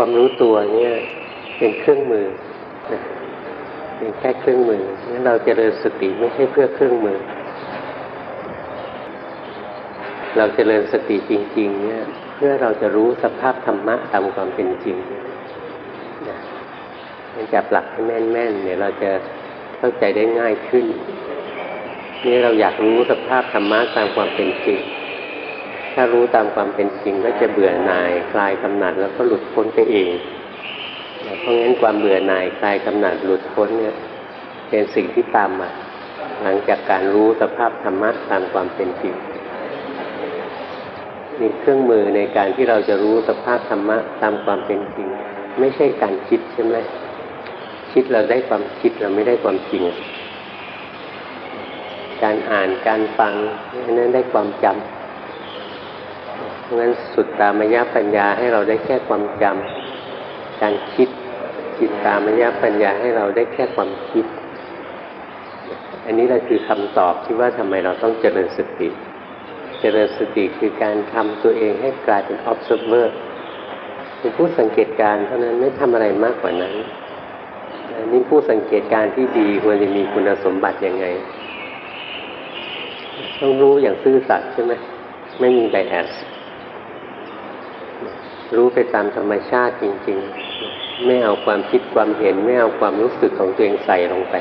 ความรู้ตัวเนี่ยเป็นเครื่องมือเป็นแค่เครื่องมืองั้นเราจเจริญสติไม่ใช่เพื่อเครื่องมือ เราจเจริญสติจริง ๆ เนี่ย เพื่อเราจะรู้สภาพธรรมะตามความเป็นจริงนะจับหลักให้แม่นๆเนี่ยเราจะเข้าใจได้ง่ายขึ้น นี่เราอยากรู้สภาพธรรมะตามความเป็นจริง ถ้ารู้ตามความเป็นจริงก็จะเบื่อหน่าย คลายกำหนัดแล้วก็หลุดพ้นไปเองเพราะงั้นความเบื่อหน่ายคลายกำหนัดหลุดพ้นเนี่ยเป็นสิ่งที่ตามมาหลังจากการรู้สภาพธรรมะตามความเป็นจริงมีเครื่องมือในการที่เราจะรู้สภาพธรรมะตามความเป็นจริง ไม่ใช่การคิดใช่ไหมคิดเราได้ความคิดเราไม่ได้ความจริง การอ่านการฟังนั้นได้ความจำ เพราะงั้นสุดตามยปัญญาให้เราได้แค่ความจำการคิดจิตตามยปัญญาให้เราได้แค่ความคิด อันนี้แหละคือคำตอบที่ว่าทำไมเราต้องเจริญสติ เจริญสติคือการทำตัวเองให้กลายเป็น observer เป็นผู้สังเกตการเท่านั้นไม่ทำอะไรมากกว่านั้นนี่ผู้สังเกตการที่ดีควรจะมีคุณสมบัติยังไง ต้องรู้อย่างซื่อสัตย์ใช่ไหมไม่มีไบแอส รู้ไปตามธรรมชาติจริง ๆ ไม่เอาความคิดความเห็น ไม่เอาความรู้สึกของตัวเองใส่ลงไป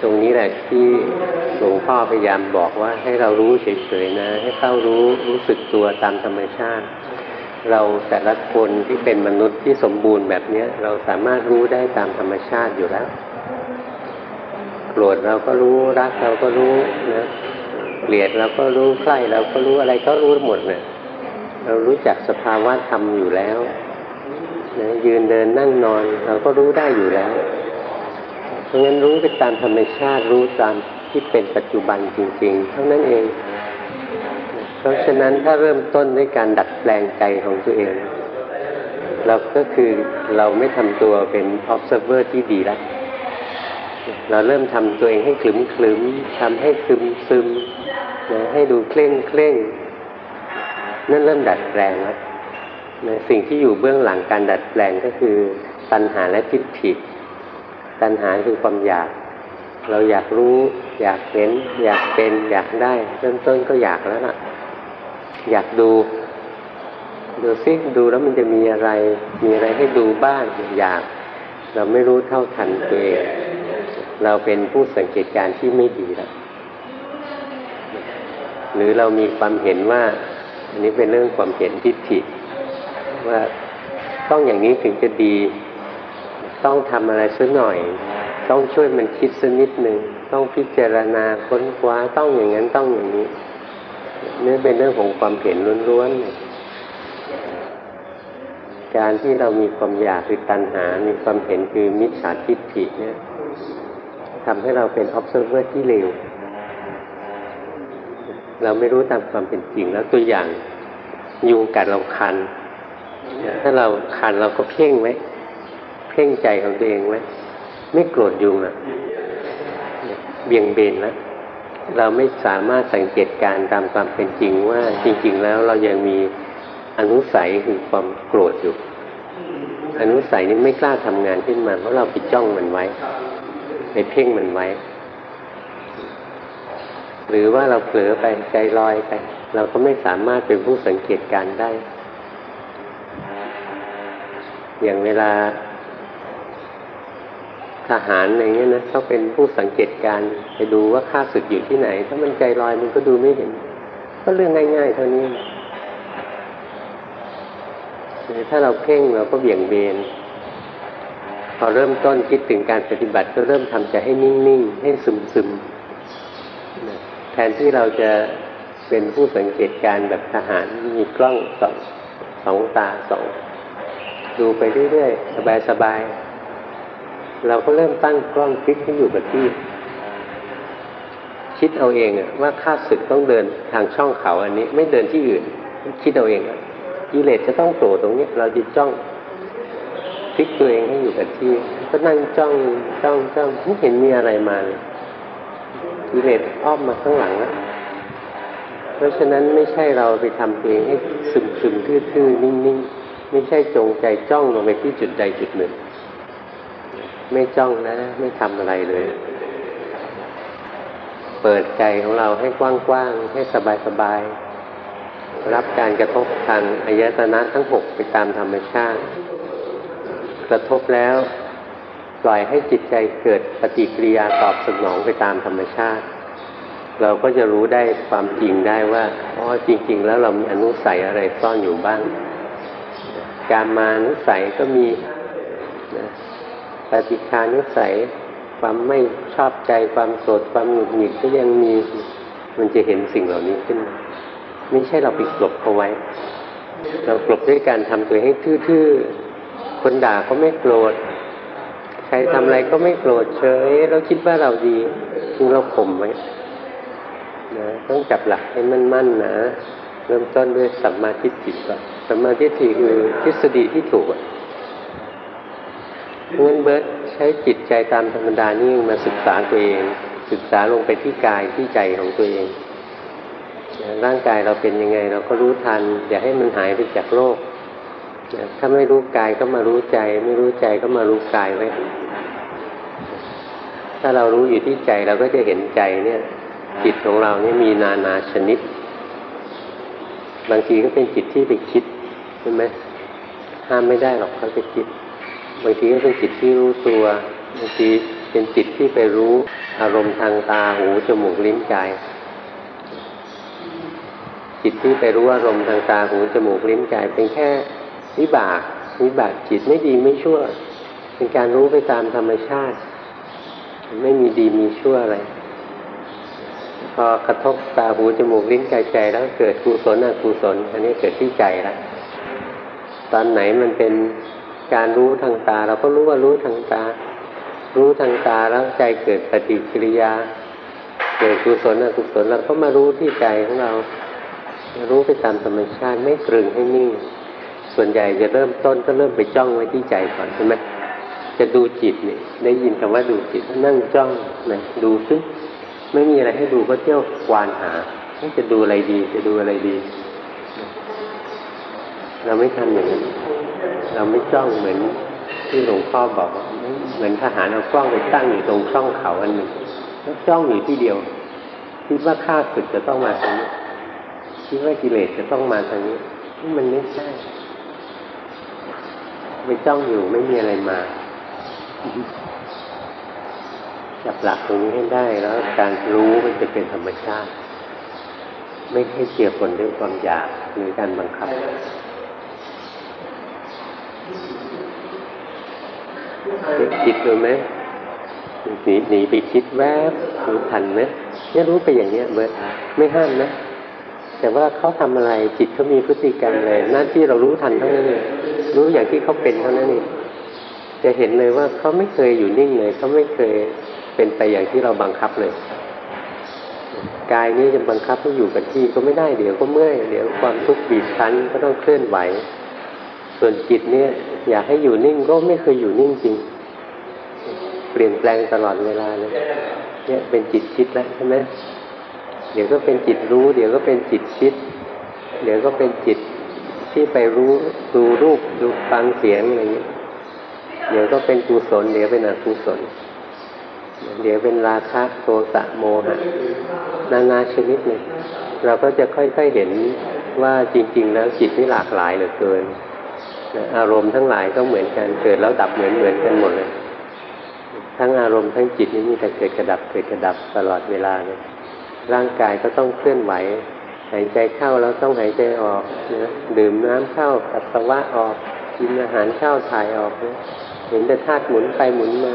ตรงนี้แหละที่หลวงพ่อพยายามบอกว่าให้เรารู้เฉยๆนะ ให้เข้ารู้รู้สึกตัวตามธรรมชาติ เราแต่ละคนที่เป็นมนุษย์ที่สมบูรณ์แบบนี้เราสามารถรู้ได้ตามธรรมชาติอยู่แล้วโกรธเราก็รู้รักเราก็รู้นะ เกลียดเราก็รู้ใกล้เราก็รู้อะไรก็รู้หมดเนี่ยเรารู้จักสภาวะธรรมอยู่แล้วนะยืนเดินนั่งนอน เราก็รู้ได้อยู่แล้ว เพราะงั้นรู้ไปตามธรรมชาติรู้ตามที่เป็นปัจจุบันจริงๆ เท่านั้นเอง เพราะฉะนั้นถ้าเริ่มต้นด้วยการดัดแปลงใจของตัวเอง เราก็คือเราไม่ทำตัวเป็น observer ที่ดีแล้วเราเริ่มทำตัวเองให้คลึมคลึมทำให้ซึมซึม นะให้ดูเคร่งเคร่งนั่นเริ่มดัดแปลงแล้วนะสิ่งที่อยู่เบื้องหลังการดัดแปลงก็คือ ตัณหาและทิฏฐิตัณหาคือความอยาก เราอยากรู้ อยากเห็น อยากเป็น อยากได้ เริ่มต้นก็อยากแล้วล่ะ อยากดู ดูซิดูแล้วมันจะมีอะไร มีอะไรให้ดูบ้างอยาก เราไม่รู้เท่าทันตัวเองเราเป็นผู้สังเกตการที่ไม่ดีแล้ว หรือเรามีความเห็นว่า อันนี้เป็นเรื่องความเห็นทิฏฐิ ว่าต้องอย่างนี้ถึงจะดี ต้องทำอะไรสักหน่อย ต้องช่วยมันคิดสักนิดหนึ่งต้องพิจารณาค้นคว้าต้องอย่างนั้นต้องอย่างนี้นี่เป็นเรื่องของความเห็นล้วนๆการที่เรามีความอยากคือตัณหา มีความเห็นคือมิจฉาทิฏฐิเนี่ยทำให้เราเป็น observer ที่เลว เราไม่รู้ตามความเป็นจริง แล้วตัวอย่างยุงกัดเราคัน ถ้าเราคันเราก็เพ่งไว้เพ่งใจของตัวเองไว้ไม่โกรธยุงอะเบี่ยงเบนแล้วเราไม่สามารถสังเกตการตามความเป็นจริงว่าจริง ๆ แล้วเรายังมีอนุสัยคือความโกรธอยู่ อนุสัยนี้ไม่กล้าทำงานขึ้นมาเพราะเราไปจ้องมันไว้ ไปเพ่งมันไว้ หรือว่าเราเผลอไปใจลอยไป เราก็ไม่สามารถเป็นผู้สังเกตการได้ อย่างเวลาทหารอะไรเงี้ยนะเขาเป็นผู้สังเกตการไปดูว่าข้าศึกอยู่ที่ไหน ถ้ามันใจลอยมันก็ดูไม่เห็น ก็เรื่องง่ายๆเท่านี้ถ้าเราเพ่งเราก็เบี่ยงเบนพอเริ่มต้นคิดถึงการปฏิบัติก็เริ่มทำใจให้นิ่งๆ ให้ซึมๆ ทนที่เราจะเป็นผู้สังเกตการแบบทหารมีกล้องสองสองตาสองดูไปเรื่อยๆ สบายๆ เราก็เริ่มตั้งกล้องคิดให้อยู่กับที่ คิดเอาเองว่าข้าศึกต้องเดินทางช่องเขาอันนี้ ไม่เดินที่อื่น คิดเอาเองอะกิเลสจะต้องโผล่ตรงนี้ เราจะจ้องพลิกตัวเองให้อยู่กับที่ ก็นั่งจ้องจ้องจ้องไม่เห็นมีอะไรมาเลย กิเลสอ้อมมาข้างหลังแล้วเพราะฉะนั้นไม่ใช่เราไปทำตัวเองให้ซึมซึมทื่อๆนิ่งๆ ไม่ใช่จงใจจ้องลงไปที่จุดใดจุดหนึ่ง ไม่จ้องนะ ไม่ทำอะไรเลย เปิดใจของเราให้กว้างๆให้สบายๆรับการกระทบทางอายตนะทั้งหกไปตามธรรมชาติ กระทบแล้ว ปล่อยให้จิตใจเกิดปฏิกิริยาตอบสนองไปตามธรรมชาติ เราก็จะรู้ได้ความจริงได้ว่าอ๋อจริง ๆ แล้วเรามีอนุสัยอะไรซ่อนอยู่บ้างการมานุสัยก็มีนะปฏิคานุสัยความไม่ชอบใจความโกรธความหงุดหงิดก็ยังมีมันจะเห็นสิ่งเหล่านี้ขึ้น ไม่ใช่เราไปกลบเขาไว้ เรากลบด้วยการทำตัวให้ทื่อๆคนด่าก็ไม่โกรธ ใครทำอะไรก็ไม่โกรธเฉยเราคิดว่าเราดีคือเราข่มไว้นะต้องจับหลักให้มั่นๆนะเริ่มต้นด้วยสัมมาทิฏฐิก่อนสัมมาทิฏฐิคือทฤษฎีที่ถูกอะเงั้นเบิร์ตใช้จิตใจตามธรรมดานี่มาศึกษาตัวเอง ศึกษาลงไปที่กายที่ใจของตัวเองร่างกายเราเป็นยังไง เราก็รู้ทันอย่าให้มันหายไปจากโลก ถ้าไม่รู้กายก็มารู้ใจ ไม่รู้ใจก็มารู้กายไว้ ถ้าเรารู้อยู่ที่ใจเราก็จะเห็นใจเนี่ย จิตของเราเนี่ยมีนานาชนิด บางทีก็เป็นจิตที่ไปคิดใช่ไหมห้ามไม่ได้หรอกเขาจะคิด บางทีก็เป็นจิตที่รู้ตัว บางทีเป็นจิตที่ไปรู้อารมณ์ทางตาหูจมูกลิ้นกายจิตที่ไปรู้อารมณ์ทางตาหูจมูกลิ้นกายเป็นแค่ วิบากวิบากจิตไม่ดีไม่ชั่ว เป็นการรู้ไปตามธรรมชาติ ไม่มีดีมีชั่วอะไร พอกระทบตาหูจมูกลิ้นกายใจแล้วเกิดกุศลอกุศลอันนี้เกิดที่ใจแล้วตอนไหนมันเป็นการรู้ทางตา เราก็รู้ว่ารู้ทางตา รู้ทางตาแล้วใจเกิดปฏิกิริยา เกิดกุศลอกุศลเราก็มารู้ที่ใจของเรา รู้ไปตามธรรมชาติไม่กลึงให้นิ่ง ส่วนใหญ่จะเริ่มต้นก็เริ่มไปจ้องไว้ที่ใจก่อนใช่ไหมจะดูจิตนี่ได้ยินคำว่าดูจิตนั่งจ้องนะดูซึไม่มีอะไรให้ดูก็เที่ยวควานหาจะดูอะไรดี จะดูอะไรดี เราไม่ทำอย่างนั้นเราไม่จ้องเหมือนที่หลวงพ่อบอก เหมือนทหารเอากล้องไปตั้งอยู่ตรงช่องเขาอันหนึ่งแล้วจ้องอยู่ที่เดียวคิดว่าข้าศึกจะต้องมาทางนี้คิดว่ากิเลสจะต้องมาทางนี้มันไม่ใช่ ไปจ้องอยู่ไม่มีอะไรมาจับหลักตรงนี้ให้ได้แล้วการรู้มันจะเป็นธรรมชาติ ไม่ใช่เกี่ยวคนด้วยความอยากหรือการบังคับคิดดูไหมหนีหนีไปคิดแวบรู้ทันไหมเนี่ยรู้ไปอย่างเนี้ยเบิร์ไม่ห้ามนะ แต่ว่าเขาทำอะไรจิตเขามีพฤติกรรมเลยหน้าที่เรารู้ทันเท่านั้นเองรู้อย่างที่เขาเป็นเท่านั้นเองจะเห็นเลยว่าเขาไม่เคยอยู่นิ่งเลยเขาไม่เคยเป็นไปอย่างที่เราบังคับเลยกายนี้จะบังคับให้อยู่กับที่ก็ไม่ได้เดี๋ยวก็เมื่อยเดี๋ยวความทุกข์บีบคั้นก็ต้องเคลื่อนไหว ส่วนจิตเนี่ยอยากให้อยู่นิ่งก็ไม่เคยอยู่นิ่งจริง เปลี่ยนแปลงตลอดเวลาเลยเนี่ยเป็นจิตคิดแล้วใช่ไหม เดี๋ยวก็เป็นจิตรู้ เดี๋ยวก็เป็นจิตคิด เดี๋ยวก็เป็นจิตที่ไปรู้ดูรูปดูฟังเสียงอะไรอย่างนี้เดี๋ยวก็เป็นกุศลเดี๋ยวเป็นอกุศล เดี๋ยวเป็นราคะโทสะโมหะนานาชนิดเลยเราก็จะค่อยๆเห็นว่าจริง ๆ แล้วจิตนี่หลากหลายเหลือเกินอารมณ์ทั้งหลายก็เหมือนกันเกิดแล้วดับเหมือนเหมือนกันหมดเลย ทั้งอารมณ์ทั้งจิตนี่มีแต่เกิดกระดับเกิดกระดับตลอดเวลาเลย ร่างกายก็ต้องเคลื่อนไหว หายใจเข้าแล้วต้องหายใจออกนะดื่มน้ำเข้าปัสสาวะออกกินอาหารเข้าถ่ายออกนะเห็นแต่ธาตุหมุนไปหมุนมา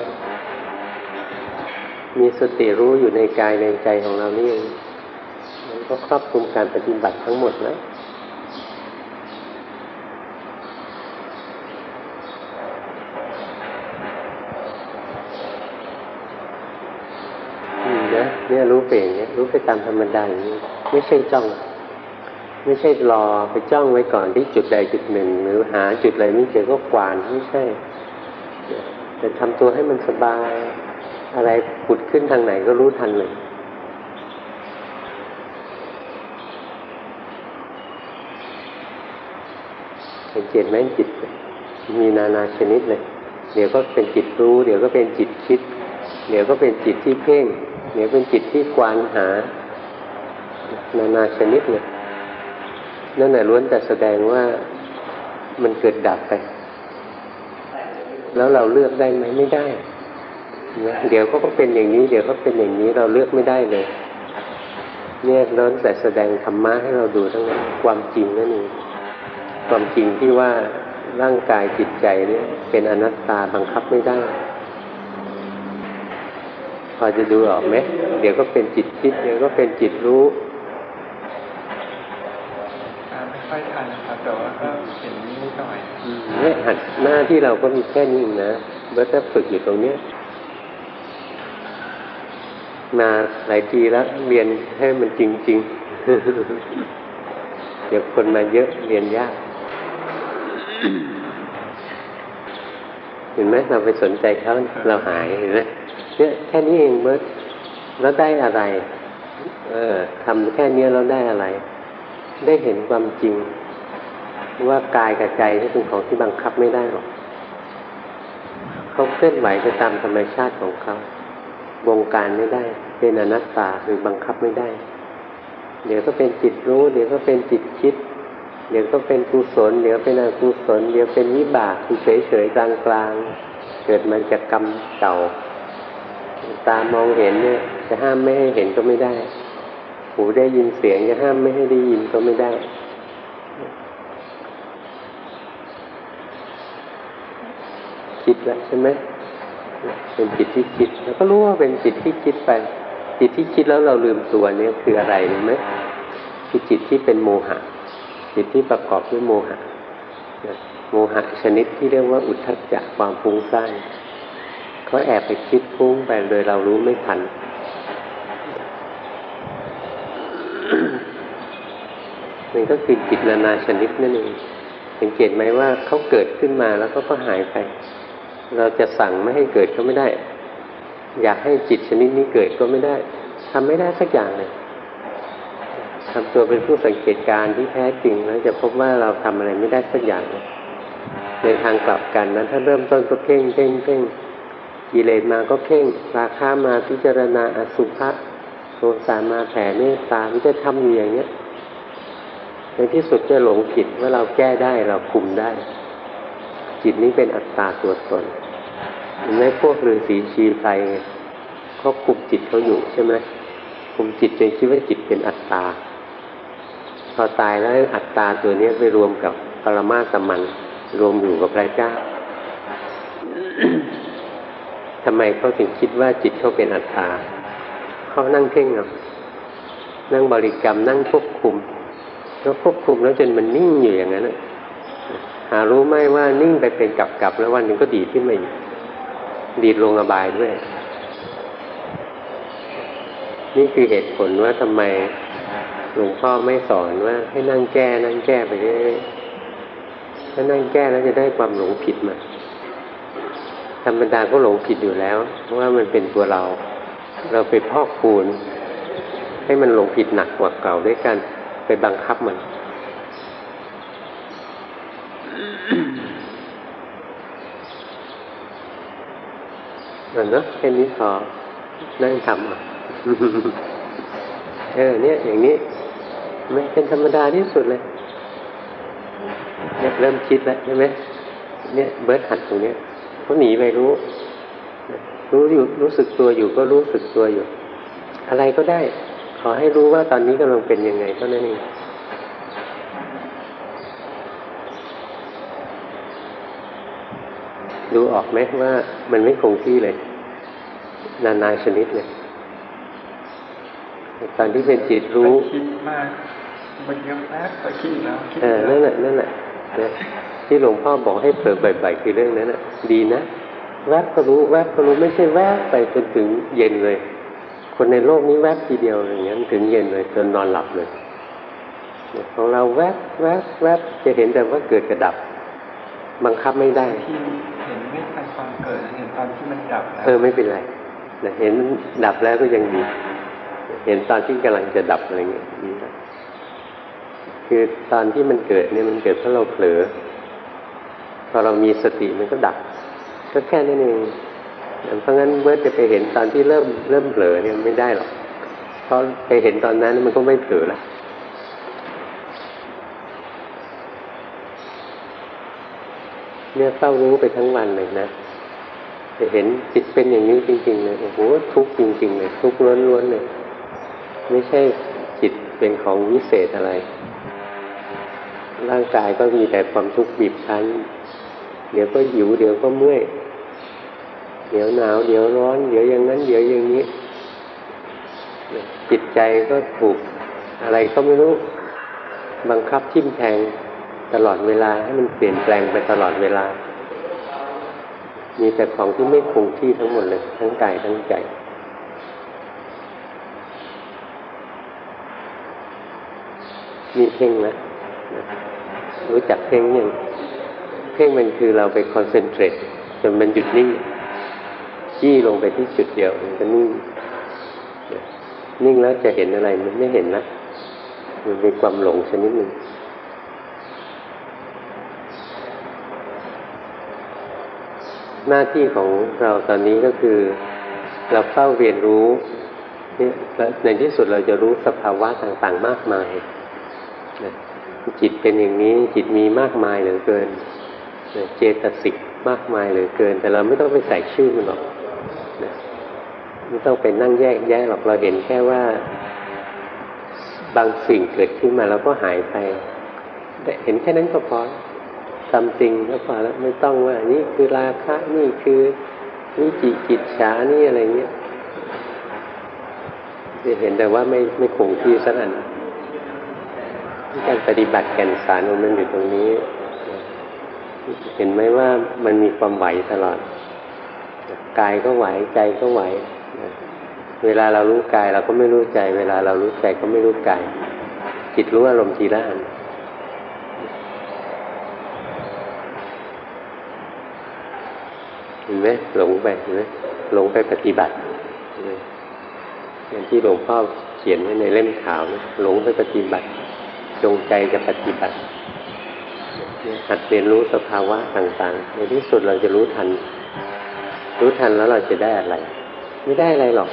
มีสติรู้อยู่ในกายในใจของเรานี่เองมันก็ครอบคลุมการปฏิบัติทั้งหมดนะ เนี่ยรู้เปอย่นี่ยรู้ไปตามธรรมดาย่างี้ไม่ใช่จ้อง ไม่ใช่รอไปจ้องไว้ก่อนที่จุดใดจุดหนึ่ง หรือหาจุดอะไรไม่เจอก็กวานไม่ใช่ แต่ทำตัวให้มันสบาย อะไรผุดขึ้นทางไหนก็รู้ทันเลยสังเกตไหมจิต มีนานาชนิดเลย เดี๋ยวก็เป็นจิตรู้ เดี๋ยวก็เป็นจิตคิด เดี๋ยวก็เป็นจิตที่เพ่ง เดี๋ยวเป็นจิตที่กวานหา นานาชนิดเลยนั่นแหละล้วนแต่แสดงว่ามันเกิดดับไป แล้วเราเลือกได้ไหมไม่ได้เดี๋ยวก็เป็นอย่างนี้ เดี๋ยวก็เป็นอย่างนี้เราเลือกไม่ได้เลย เนี่ยล้วนแต่แสดงธรรมะให้เราดูทั้งนั้นความจริงนั่นเองความจริงที่ว่าร่างกายจิตใจเนี่ยเป็นอนัตตาบังคับไม่ได้ อจะดูออกไหมเดี๋ยวก็เป็นจิตคิด เดี๋ยวก็เป็นจิตรู้ไม่ค่อยทันนะครับแต่ว่าก็เห็นนิดหน่อยเนี่ยหัดหน้าที่เราก็มีแค่นี้นะเบิร์ตฝึกอยู่ตรงเนี้ยมาหลายทีแล้วเรียนให้มันจริง ๆ เดี๋ยวคนมาเยอะเรียนยากเห็นไหมเราไปสนใจเขาเราหายเห็นไหมเนี่ย แค่นี้เองเบิร์ตแล้วได้อะไร เออทำแค่นี้เราได้อะไร ได้เห็นความจริง ว่ากายกับใจนี่เป็นของที่บังคับไม่ได้หรอกเขาเคลื่อนไหวไปตามธรรมชาติของเขาวงการไม่ได้ เป็นอนัตตาหรือบังคับไม่ได้ เดี๋ยวก็เป็นจิตรู้ เดี๋ยวก็เป็นจิตคิด เดี๋ยวก็เป็นกุศล เดี๋ยวเป็นอกุศล เดี๋ยวเป็นวิบากคือเฉยเฉยกลางกลางเกิดมาจากกรรมเก่า ตามองเห็นเนี่ย จะห้ามไม่ให้เห็นก็ไม่ได้ หูได้ยินเสียงจะห้ามไม่ให้ได้ยินก็ไม่ได้คิดแล้วใช่ไหมเป็นจิตที่คิด แล้วก็รู้ว่าเป็นจิตที่คิดไป จิตที่คิดแล้วเราลืมตัวเนี่ยคืออะไรรู้ไหมคือจิตที่เป็นโมหะ จิตที่ประกอบด้วยโมหะ โมหะชนิดที่เรียกว่าอุทธัจจะความฟุ้งซ่าน เขาแอบไปคิดฟุ้งไปโดยเรารู้ไม่ทัน มันก็คือจิตนานาชนิดนั่นเองสังเกตไหมว่าเขาเกิดขึ้นมาแล้วก็ก็หายไป เราจะสั่งไม่ให้เกิดก็ไม่ได้ อยากให้จิตชนิดนี้เกิดก็ไม่ได้ทำไม่ได้สักอย่างเลยทำตัวเป็นผู้สังเกตการที่แท้จริงแล้วจะพบว่าเราทำอะไรไม่ได้สักอย่างในทางกลับกันนั้นถ้าเริ่มต้นก็เพ่งเพ่งเพ่ง กิเลสมาก็เพ่งราคามาพิจารณาอสุภะโทสามาแผ่เมตตาที่จะทำอยู่อย่างเนี้ยในที่สุดจะหลงผิดว่าเราแก้ได้เราคุมได้ จิตนี้เป็นอัตตาตัวตนเห็นพวกฤาษีชีไพรเขาคุมจิตเขาอยู่ใช่ไหมคุมจิตจนคิดว่าจิตเป็นอัตตา พอตายแล้วอัตตาตัวนี้ไปรวมกับปรมาตมัน รวมอยู่กับพระเจ้า ทำไมเขาถึงคิดว่าจิตเขาเป็นอัตตาเขานั่งเพ่งเนาะนั่งบริกรรมนั่งควบคุม แล้วควบคุมแล้วจนมันนิ่งอยู่อย่างนั้นหารู้ไหมว่านิ่งไปเป็นกลับๆแล้ววันหนึ่งก็ดีขึ้นมาอีกดีดลงอบายด้วย นี่คือเหตุผลว่าทำไมหลวงพ่อไม่สอนว่า ให้นั่งแก้นั่งแก้ไปเรื่อยถ้านั่งแก้แล้วจะได้ความหลงผิดมา ธรรมดาก็หลงผิดอยู่แล้วเพราะว่ามันเป็นตัวเรา เราไปพอกคูณให้มันหลงผิดหนักกว่าเก่าด้วยกันไปบังคับมัน นั่นนะแค่นี้พอนั่งทำอะเออเนี่ยอย่างนี้ ไม่เป็นธรรมดาที่สุดเลยเนี่ยเริ่มคิดแล้วใช่ไหมเนี่ยเบิร์ดหัดตรงเนี้ย เขาหนีไปรู้ รู้อยู่รู้สึกตัวอยู่ก็รู้สึกตัวอยู่ อะไรก็ได้ ขอให้รู้ว่าตอนนี้กำลังเป็นยังไงเท่านั้นเองดูออกไหมว่ามันไม่คงที่เลย นานาชนิดเลยตอนที่เป็นจิตรู้คิดมากมันยังแป๊บแต่คิดแล้วเออนั่นแหละนั่นแหละ ที่หลวงพ่อบอกให้เผลอบ่อยๆคือเรื่องนั้นน่ะดีนะแวบก็รู้แวบก็รู้ไม่ใช่แวบไปจนถึงเย็นเลย คนในโลกนี้แวบทีเดียวอย่างนั้นถึงเย็นเลยจนนอนหลับเลยของเราแวบแวบแวบจะเห็นแต่ว่าเกิดกระดับ บังคับไม่ได้ความเกิดเห็นตอนที่มันดับเออไม่เป็นไรเห็นดับแล้วก็ยังดีเห็นตอนที่กำลังจะดับอะไรเงี้ยดี คือตอนที่มันเกิดเนี่ยมันเกิดเพราะเราเผลอพอเรามีสติมันก็ดับก็แค่นั้นเองเพราะงั้นเมื่อจะไปเห็นตอนที่เริ่มเริ่มเผลอเนี่ยไม่ได้หรอกเพราะไปเห็นตอนนั้นมันก็ไม่เผลอล้วเนี่ยเฝ้ารู้ไปทั้งวันเลยนะจะเห็นจิตเป็นอย่างนี้จริง ๆ เลยโอ้โหทุกข์จริง ๆ เลย ทุกข์ล้วนๆเลยไม่ใช่จิตเป็นของวิเศษอะไร ร่างกายก็มีแต่ความทุกข์บีบคั้น เดี๋ยวก็หิว เดี๋ยวก็เมื่อย เดี๋ยวหนาว เดี๋ยวร้อน เดี๋ยวอย่างนั้น เดี๋ยวอย่างนี้ จิตใจก็ถูกอะไรก็ไม่รู้ บังคับทิ่มแทงตลอดเวลาให้มันเปลี่ยนแปลงไปตลอดเวลา มีแต่ของที่ไม่คงที่ทั้งหมดเลย ทั้งกายทั้งใจมีเพ่งนะ รู้จักเพ่งยังเพ่งมันคือเราไปคอนเซนเทรตจนมันหยุดนิ่งจี้ลงไปที่จุดเดียวมันก็นิ่งนิ่งแล้วจะเห็นอะไรมันไม่เห็นนะมันเป็นความหลงชนิดหนึ่งหน้าที่ของเราตอนนี้ก็คือเราเฝ้าเรียนรู้ในที่สุดเราจะรู้สภาวะต่างๆมากมาย จิตเป็นอย่างนี้จิตมีมากมายเหลือเกิน เจตสิกมากมายเหลือเกิน แต่เราไม่ต้องไปใส่ชื่อมันหรอกไม่ต้องไปนั่งแยกแยะหรอกเราเห็นแค่ว่า บางสิ่งเกิดขึ้นมาแล้วก็หายไปแต่เห็นแค่นั้นก็พอทำจริงก็พอแล้วไม่ต้องว่า นี่คือราคะนี่คือนี่จิจิตฉานี่อะไรเงี้ยจะเห็นแต่ว่าไม่ไม่คงที่สักอัน การปฏิบัติแก่นสารมันอยู่ตรงนี้ เห็นไหมว่ามันมีความไหวตลอด กายก็ไหวใจก็ไหว เวลาเรารู้กายเราก็ไม่รู้ใจ เวลาเรารู้ใจก็ไม่รู้กาย จิตรู้อารมณ์ทีละอันเห็นไหมหลงไปเห็นไหมหลงไปปฏิบัติอย่างที่หลวงพ่อเขียนไว้ในเล่มขาวหลงไปปฏิบัติ จงใจจะปฏิบัติหัดเรียนรู้สภาวะต่างๆ ในที่สุดเราจะรู้ทัน รู้ทันแล้วเราจะได้อะไร ไม่ได้อะไรหรอก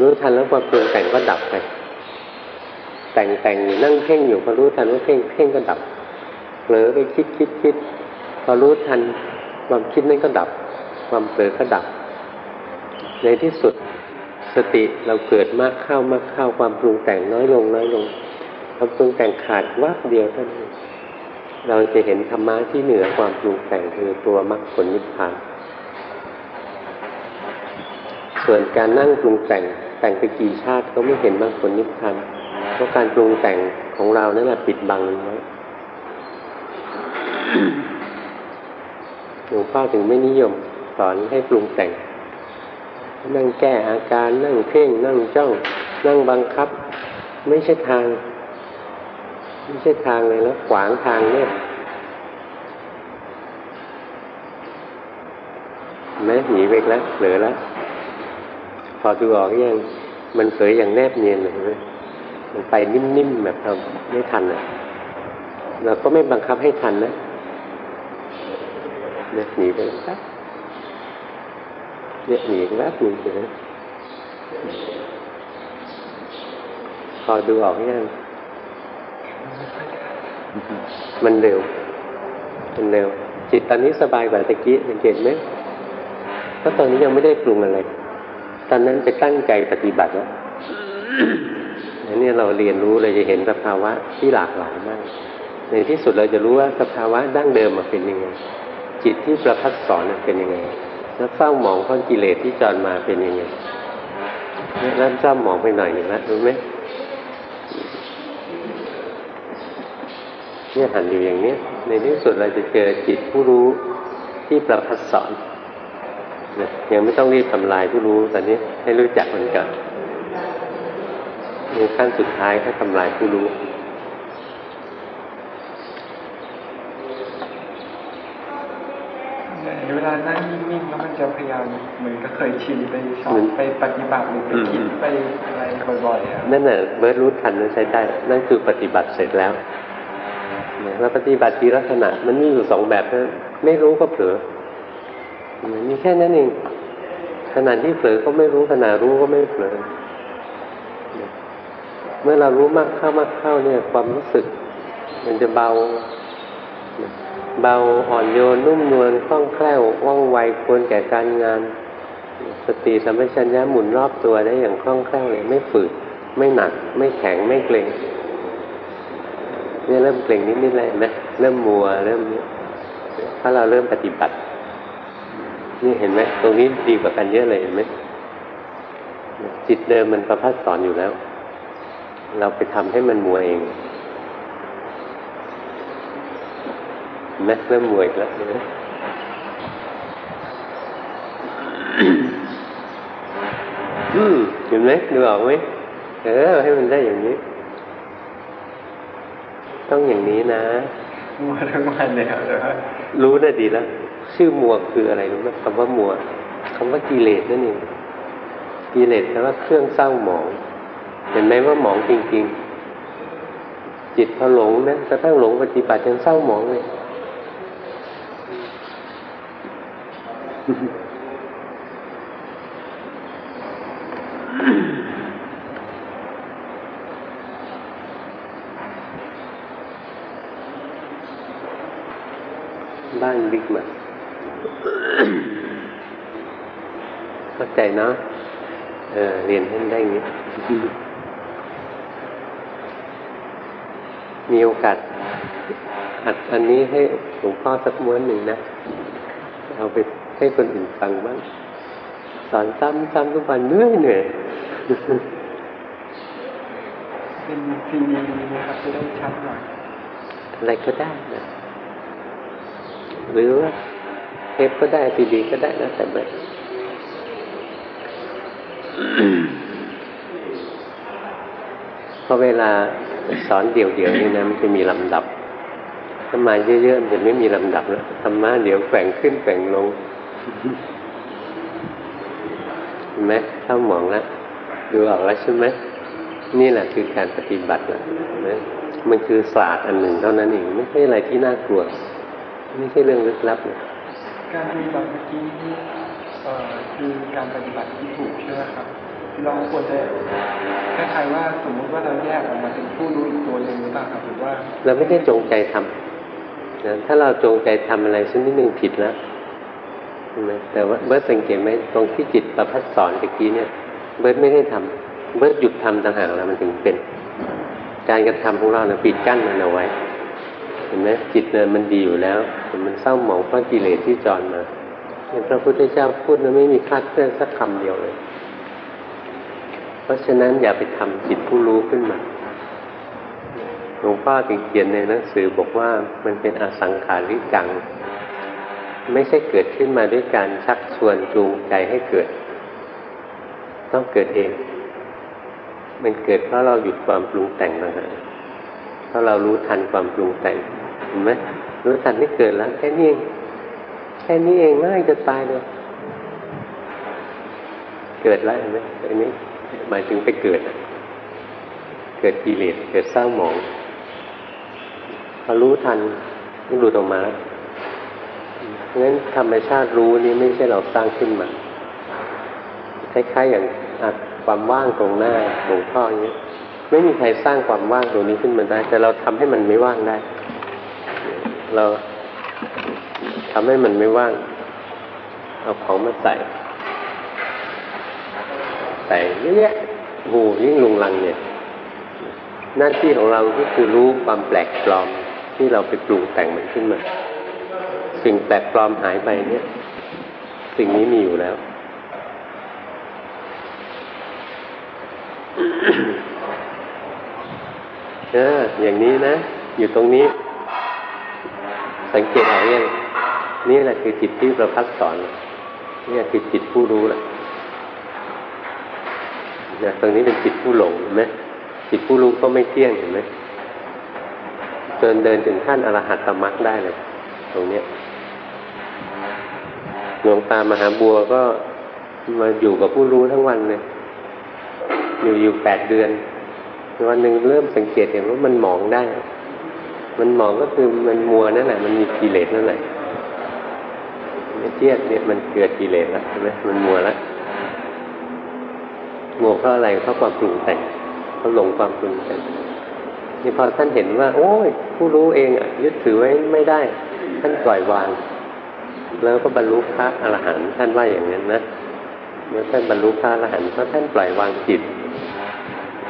รู้ทันแล้วความปรุงแต่งก็ดับไป แต่งแต่งนั่งเพ่งอยู่พอรู้ทันว่าเพ่งเพ่งก็ดับเผลอไปคิดคิดคิดพอรู้ทันความคิดนั้นก็ดับ ความเผลอก็ดับ ในที่สุดสติเราเกิดมากเข้ามากเข้าความปรุงแต่งน้อยลงน้อยลง ความปรุงแต่งขาดวับเดียวเท่านั้นเราจะเห็นธรรมะที่เหนือความปรุงแต่งคือตัวมรรคผลนิพพาน ส่วนการนั่งปรุงแต่งแต่งไปกี่ชาติก็ไม่เห็นมรรคผลนิพพานเพราะการปรุงแต่งของเรานั่นแหละปิดบังไว้หลวงพ่อถึงไม่นิยมสอนให้ปรุงแต่ง นั่งแก้อาการนั่งเพ่งนั่งจ้อง นั่งบังคับ ไม่ใช่ทาง ไม่ใช่ทางเลยแล้วขวางทางเนี่ยแม้หนีไปแล้วเหลือแล้วพอดูออกยังมันเผยอย่างแนบเนียนเลยใช่ไหมมันไปนิ่มๆแบบเราไม่ทันอะเราก็ไม่บังคับให้ทันนะเนี่ยหนีไปแล้วเนี่ยหนีแวบหนึ่งเลยพอดูออกยัง มันเร็ว มันเร็ว จิตตอนนี้สบายกว่าตะกี้สังเกตไหมเพราะตอนนี้ยังไม่ได้ปรุงอะไร ตอนนั้นไปตั้งใจปฏิบัติแล้วนี่เราเรียนรู้เราจะเห็นสภาวะที่หลากหลายมาก ในที่สุดเราจะรู้ว่าสภาวะดั้งเดิมมันเป็นยังไง จิตที่ประพัดสอนเป็นยังไง แล้วเฝ้าหมองข้อนกิเลสที่จอนมาเป็นยังไงแล้วเฝ้าหมองไปหน่อยหนึ่งแล้วรู้ไหม เนี่ยหันอยู่อย่างนี้ ในที่สุดเราจะเจอจิตผู้รู้ที่ประพัดสอนยังไม่ต้องรีบทำลายผู้รู้ตอนนี้ให้รู้จักมันก่อนในขั้นสุดท้ายก็ทำลายผู้รู้เวลานั่งนิ่งๆแล้วมันจะพยายามเหมือนก็เคยชินไปสอนไปปฏิบัติหรือไปคิดไปอะไรบ่อยๆอะนั่นน่ะเบิร์ดรู้ทันนั่นใช้ได้ นั่นคือปฏิบัติเสร็จแล้ว แล้วปฏิบัติทีลักษณะ มันมีอยู่สองแบบนะไม่รู้ก็เผลอมีแค่นั้นเองขณะที่เผลอก็ไม่รู้ขณะรู้ก็ไม่เผลอเมื่อเรารู้มากเข้ามากเข้าเนี่ย ความรู้สึก มันจะเบา เบาอ่อนโยนนุ่มนวลคล่องแคล่วว่องไวควรแก่การงาน สติสัมปชัญญะหมุนรอบตัวได้อย่างคล่องแคล่วเลย ไม่ฝืด ไม่หนัก ไม่แข็งไม่เกร็ง นี่เริ่มเกร็งนิดๆเลยนะเริ่มมัวเริ่มนี้ถ้าเราเริ่มปฏิบัติ นี่เห็นไหมตรงนี้ดีกว่ากันเยอะเลยเห็นไหมจิตเดิมมันประพัดสอนอยู่แล้ว เราไปทำให้มันมัวเองนไหมเริ่มมัวอีกแล้วเห็นไหมอืมเห็นไหมดูออกไหมเออให้มันได้อย่างนี้ ต้องอย่างนี้นะมัวทั้งวันเลยครับแต่ว่ารู้น่ะดีแล้วชื่อมัวคืออะไรรู้ไหมคำว่ามัวคำว่ากิเลสนั่นเองกิเลสแปลว่าเครื่องเศร้าหมอง เห็นไหมว่าหมองจริง ๆ จิตพอหลงนะกระทั่งหลงปฏิบัติยังเศร้าหมองเลย บ้านบิ๊กมาเข้าใจเนาะเออเรียนให้ได้อย่างนี้ มีโอกาสอัดอันนี้ให้หลวงพ่อสักม้วนหนึ่งนะ เอาไปให้คนอื่นฟังบ้าง สอนซ้ำซ้ำทุกวันเหนื่อยเหนื่อยเป็นซีดีนะครับจะได้ชัดหน่อยอะไรก็ได้นะ หรือเทปก็ได้ซีดีก็ได้นะแต่แบบเพราะเวลาสอนเดี่ยวๆนี่นะมันจะมีลำดับถ้ามาเยอะๆมันจะไม่มีลำดับแล้วธรรมะเดี๋ยวแฝงขึ้นแฝงลงเห็นไหมเข้าหมองแล้วดูออกแล้วใช่ไหมนี่แหละคือการปฏิบัตินะนะมันคือศาสตร์อันหนึ่งเท่านั้นเองไม่ใช่อะไรที่น่ากลัว ไม่ใช่เรื่องลึกลับนะการปฏิบัติเมื่อกี้เอ่อคือการปฏิบัติที่ถูกใช่ไหมครับเราควรจะคล้ายๆว่าสมมุติว่าเราแยกออกมาเป็นผู้รู้อีกตัวหนึ่งหรือเปล่าครับหรือว่า เราไม่ได้จงใจทำนะถ้าเราจงใจทำอะไรสักนิดหนึ่งผิดแล้วใช่ไหมแต่ว่าเบิร์ตสังเกตไหมตรงที่จิตประพัดสอนตะกี้เนี่ย เบิร์ตไม่ได้ทำเบิร์ตหยุดทำต่างหากแล้วมันถึงเป็น การกระทำของเราเนี่ยปิดกั้นมันเอาไว้ เห็นไหมจิตเนี่ยมันดีอยู่แล้วแต่มันเศร้าหมองเพราะกิเลสที่จรมาอย่างพระพุทธเจ้าพูดนะไม่มีคลาดเคลื่อนสักคำเดียวเลย เพราะฉะนั้นอย่าไปทำจิตผู้รู้ขึ้นมาหลวงพ่อถึงเขียนในหนังสือบอกว่ามันเป็นอสังขาริกัง ไม่ใช่เกิดขึ้นมาด้วยการชักชวนจูงใจให้เกิด ต้องเกิดเอง มันเกิดเพราะเราหยุดความปรุงแต่งนะฮะ เพราเรารู้ทันความปรุงแต่งเห็นไหมรู้ทันที่เกิดแล้ว แค่นี้เองแค่นี้เองง่ายจะตายเลยเกิดแล้วเห็นไหมอันนี้หมายถึงไปเกิด เกิดกิเลสเกิดเศร้าหมองพอรู้ทันมันหลุดออกมาแล้วเพราะฉะนั้นธรรมชาติรู้นี่ไม่ใช่เราสร้างขึ้นมาคล้ายๆอย่างอะความว่างตรงหน้าหลวงพ่ออย่างนี้ ไม่มีใครสร้างความว่างตรงนี้ขึ้นมาได้ แต่เราทำให้มันไม่ว่างได้ เราทำให้มันไม่ว่าง เอาของมาใส่ ใส่เยอะแยะโอ้โหยิ่งลุงลังเนี่ย หน้าที่ของเราก็คือรู้ความแปลกปลอมที่เราไปปรุงแต่งมันขึ้นมา สิ่งแปลกปลอมหายไปเนี่ย สิ่งนี้มีอยู่แล้ว เออ อย่างนี้นะ อยู่ตรงนี้ สังเกตเอาเอย่างนี่แหละคือจิตที่ประพัดสอนนี่คือจิตผู้รู้แหละเนี่ยตรงนี้เป็นจิตผู้หลงเห็นไหมจิตผู้รู้ก็ไม่เที่ยงเห็นไหมจนเดินถึงขั้นอรหัตตมรรคได้เลย ตรงเนี้ยหลวงตามหาบัวก็มาอยู่กับผู้รู้ทั้งวันเลย อยู่อยู่แปดเดือน วันหนึ่งเริ่มสังเกตเห็นว่ามันหมองได้ มันหมองก็คือมันมัวนั่นแหละ มันมีกิเลสนั่นแหละเจี๊ยบเนี่ยมันเกิดกิเลสแล้วใช่ไหมมันมัวแล้วมัวเพราะอะไรเพราะความปรุงแต่งเพราะหลงความปรุงแต่งนี่พอท่านเห็นว่า โอ้ย ผู้รู้เองอะยึดถือไว้ไม่ได้ ท่านปล่อยวาง แล้วก็บรรลุพระอรหันต์ท่านว่าอย่างนั้นนะเมื่อท่านบรรลุพระอรหันต์เพราะท่านปล่อยวางจิต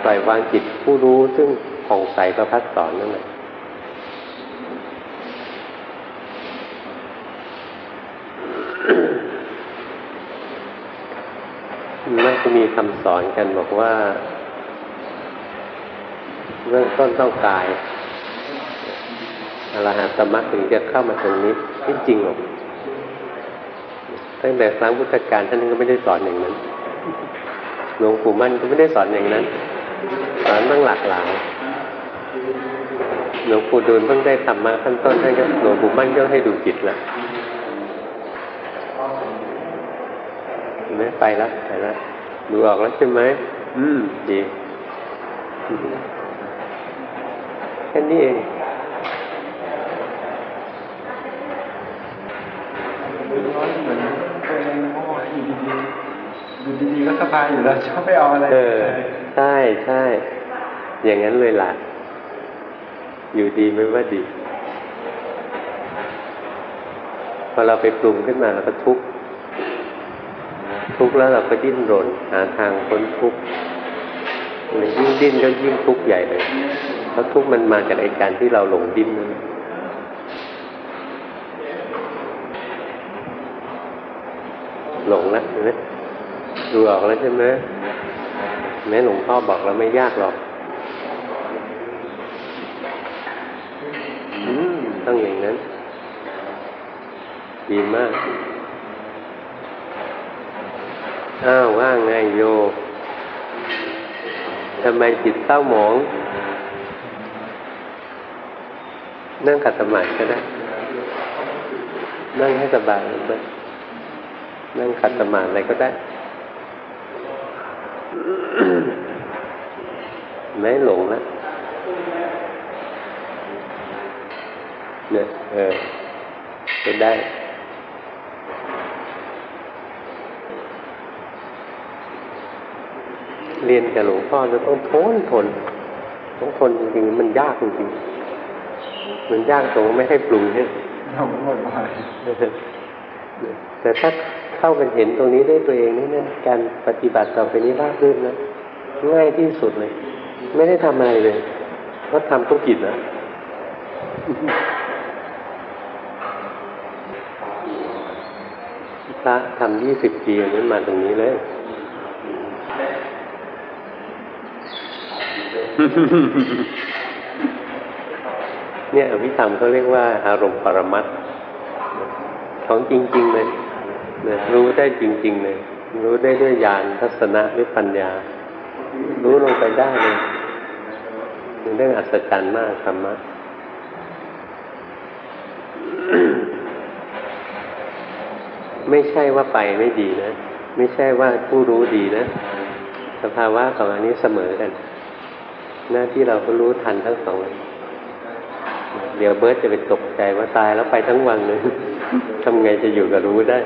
ปล่อยวางจิตผู้รู้ซึ่งผ่องใสประพัดสอนนั่นแหละมันจะมีคำสอนกันบอกว่า เรื่องต้นต้องกายอรหัตมรรคถึงจะเข้ามาตรงนี้ที่จริงหรอกตั้งแต่ครั้งพุทธกาลท่านก็ไม่ได้สอนอย่างนั้นหลวงปู่มั่นก็ไม่ได้สอนอย่างนั้น อนตั้งหลากหลายหลวงปู่ดูลเพิ่งได้ธรรมะขั้นต้นท่านก็หลวงปู่มั่นก็ให้ดูจิตแล้วเห็นไหมไปแล้วไปแล้วดูออกแล้วใช่ไหมอืมดีแค่นี้เองร้อนเหมือนตัวเองโอ้ยอยู่ดีๆอยู่ดีๆก็สบายอยู่แล้วชอบไปเอาอะไร เออ ใช่ใช่ อย่างนั้นเลยล่ะ อยู่ดีไม่ว่าดี พอเราไปปรุงขึ้นมาเราก็ทุกข์ทุกข์แล้วเราก็ดิ้นรน หาทางพ้นทุกข์ยิ่งดิ้นก็ยิ่งทุกข์ใหญ่เลยเพราะทุกข์มันมาจากไอ้การที่เราหลงดิ้นนั่นหลงแล้วเห็นไหมดูออกแล้วใช่ไหมแม้หลวงพ่อบอกเราไม่ยากหรอก ดีมากอ้าวว่าไงโยทำไมจิตเศร้าหมอง นั่งขัดสมาธิก็ได้ นั่งให้สบายเลยนั่งขัดสมาธิอะไรก็ได้ไม่หลงแล้วเนี่ยเออจะได้ เรียนกับหลวงพ่อจะต้องทนทนต้องทนจริงๆมันยากจริงๆมันยากตรงไม่ให้ปรุงเนี่ยหลงหมดไปแต่ถ้าเข้ากันเห็นตรงนี้ด้วยตัวเองนี่นะการปฏิบัติต่อไปนี้ราบรื่นนะง่ายที่สุดเลย ไม่ได้ทำอะไรเลยเพราะทำทุกกิจนะพระทำยี่สิบปีนั้นมาตรงนี้เลย เนี่ยอภิธรรมเขาเรียกว่าอารมณ์ปรมัตถ์ของจริง ๆ เลยนะรู้ได้จริง ๆ เลย รู้ได้ด้วยญาณทัศนะด้วยปัญญา รู้ลงไปได้เลยเป็นเรื่องอัศจรรย์มากธรรมะไม่ใช่ว่าไปไม่ดีนะ ไม่ใช่ว่าผู้รู้ดีนะ สภาวะสองอันนี้เสมอกัน หน้าที่เราก็รู้ทันทั้งสองเดี๋ยวเบิร์ตจะไปตกใจว่าตายแล้วไปทั้งวันเลยทำไงจะอยู่กับรู้ได้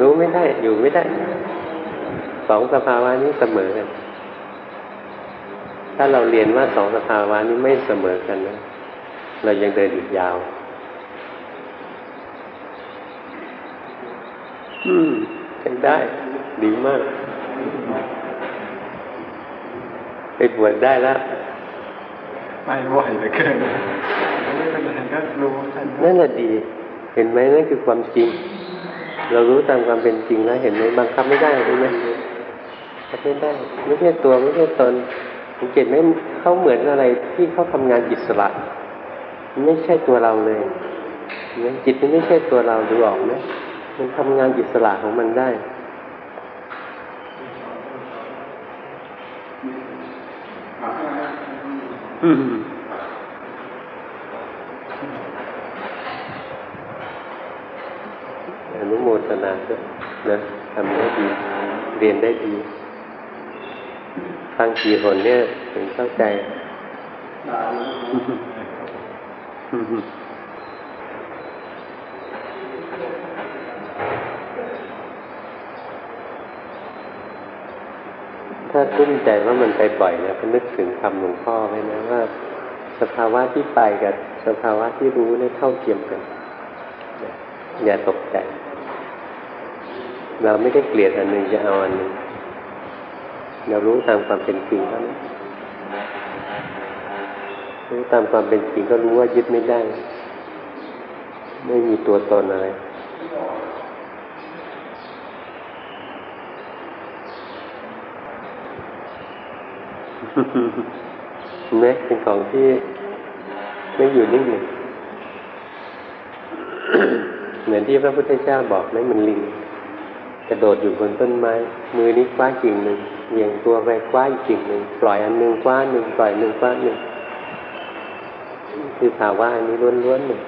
รู้ไม่ได้อยู่ไม่ได้สองสภาวะนี้เสมอกันถ้าเราเรียนว่าสองสภาวะนี้ไม่เสมอกันนะเรายังเดินอีกยาว อืมได้ ดีมาก ไปบวชได้แล้วไปบ่อยเหลือเกินไม่เป็นไรก็รู้ทันนั่นแหละดี เห็นไหมนั่นคือความจริง เรารู้ตามความเป็นจริงแล้วเห็นไหมบังคับไม่ได้ใช่ไหมบังคับไม่ได้ไม่ใช่ตัวไม่ใช่ตนสังเกตไหมเขาเหมือนอะไรที่เขาทำงานอิสระมันไม่ใช่ตัวเราเลยเห็นไหมจิตมันไม่ใช่ตัวเราดูออกไหมมันทำงานอิสระของมันได้ อนุโมทนาด้วยนะทำได้ดี เรียนได้ดีฟังกี่หนเนี่ยถึงเข้าใจ ถ้าตุ้มใจว่ามันไปบ่อยนะก็นึกถึงคำหลวงพ่อไว้นะว่า สภาวะที่ไปกับสภาวะที่รู้เนี่ยเท่าเทียมกัน อย่าตกใจ เราไม่ได้เกลียดอันหนึ่งจะเอาอันหนึ่งเรารู้ตามความเป็นจริงแล้วรู้ตามความเป็นจริงก็รู้ว่ายึดไม่ได้ ไม่มีตัวตนอะไร เห็นไหมเป็นของที่ไม่อยู่นิ่งเลยเหมือนที่พระพุทธเจ้าบอกไหมมันลิงกระโดดอยู่บนต้นไม้ มือนี้คว้ากิ่งหนึ่งเหวี่ยงตัวไปคว้าอีกกิ่งหนึ่งปล่อยอันหนึ่งคว้าหนึ่งปล่อยหนึ่งคว้าหนึ่งคือภาวะอันนี้ล้วนๆเลย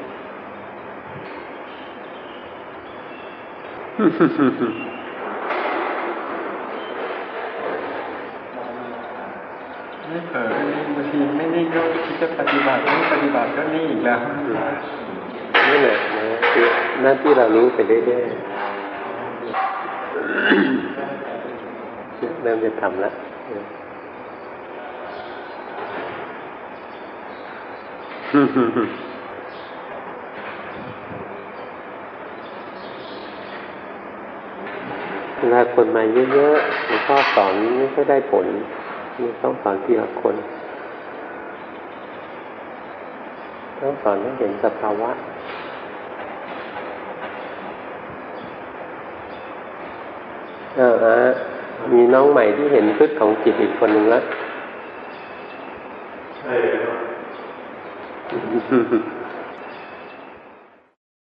ไม่เผลอบางทีไม่นิ่งก็คิดจะปฏิบัติไม่ปฏิบัติก็นิ่งอีกแล้ว นี่แหละนะคือ หน้าที่เรารู้ไปเรื่อยๆเริ่มจะทำแล้วเวลาคนมาเยอะๆหลวงพ่อสอนไม่ค่อยได้ผลนี่ต้องสอนทีละคน ต้องสอนให้เห็นสภาวะ เอาฮะมีน้องใหม่ที่เห็นพฤติของจิตอีกคนหนึ่งแล้วใช่ครับ